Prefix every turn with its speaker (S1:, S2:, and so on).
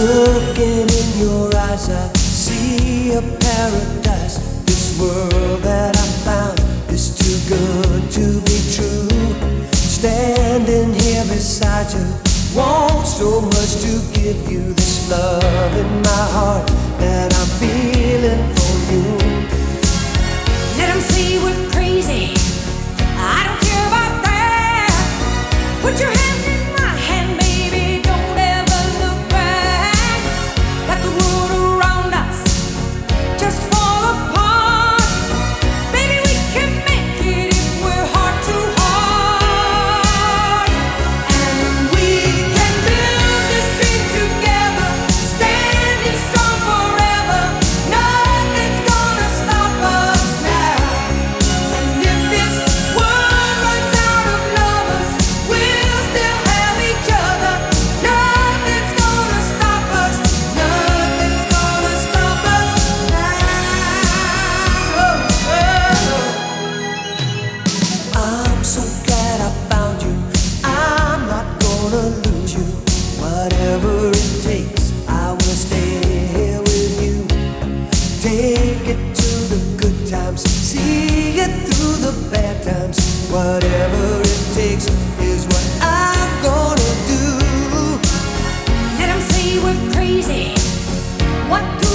S1: Looking in your eyes, I see a paradise. This world that I found is too good to be true. Standing here beside you, want so much to give you this love in my heart that I'm feeling for you.
S2: Let see we're crazy. see it
S1: through the bad times. Whatever it takes is what I'm gonna do. Let say we're crazy. What do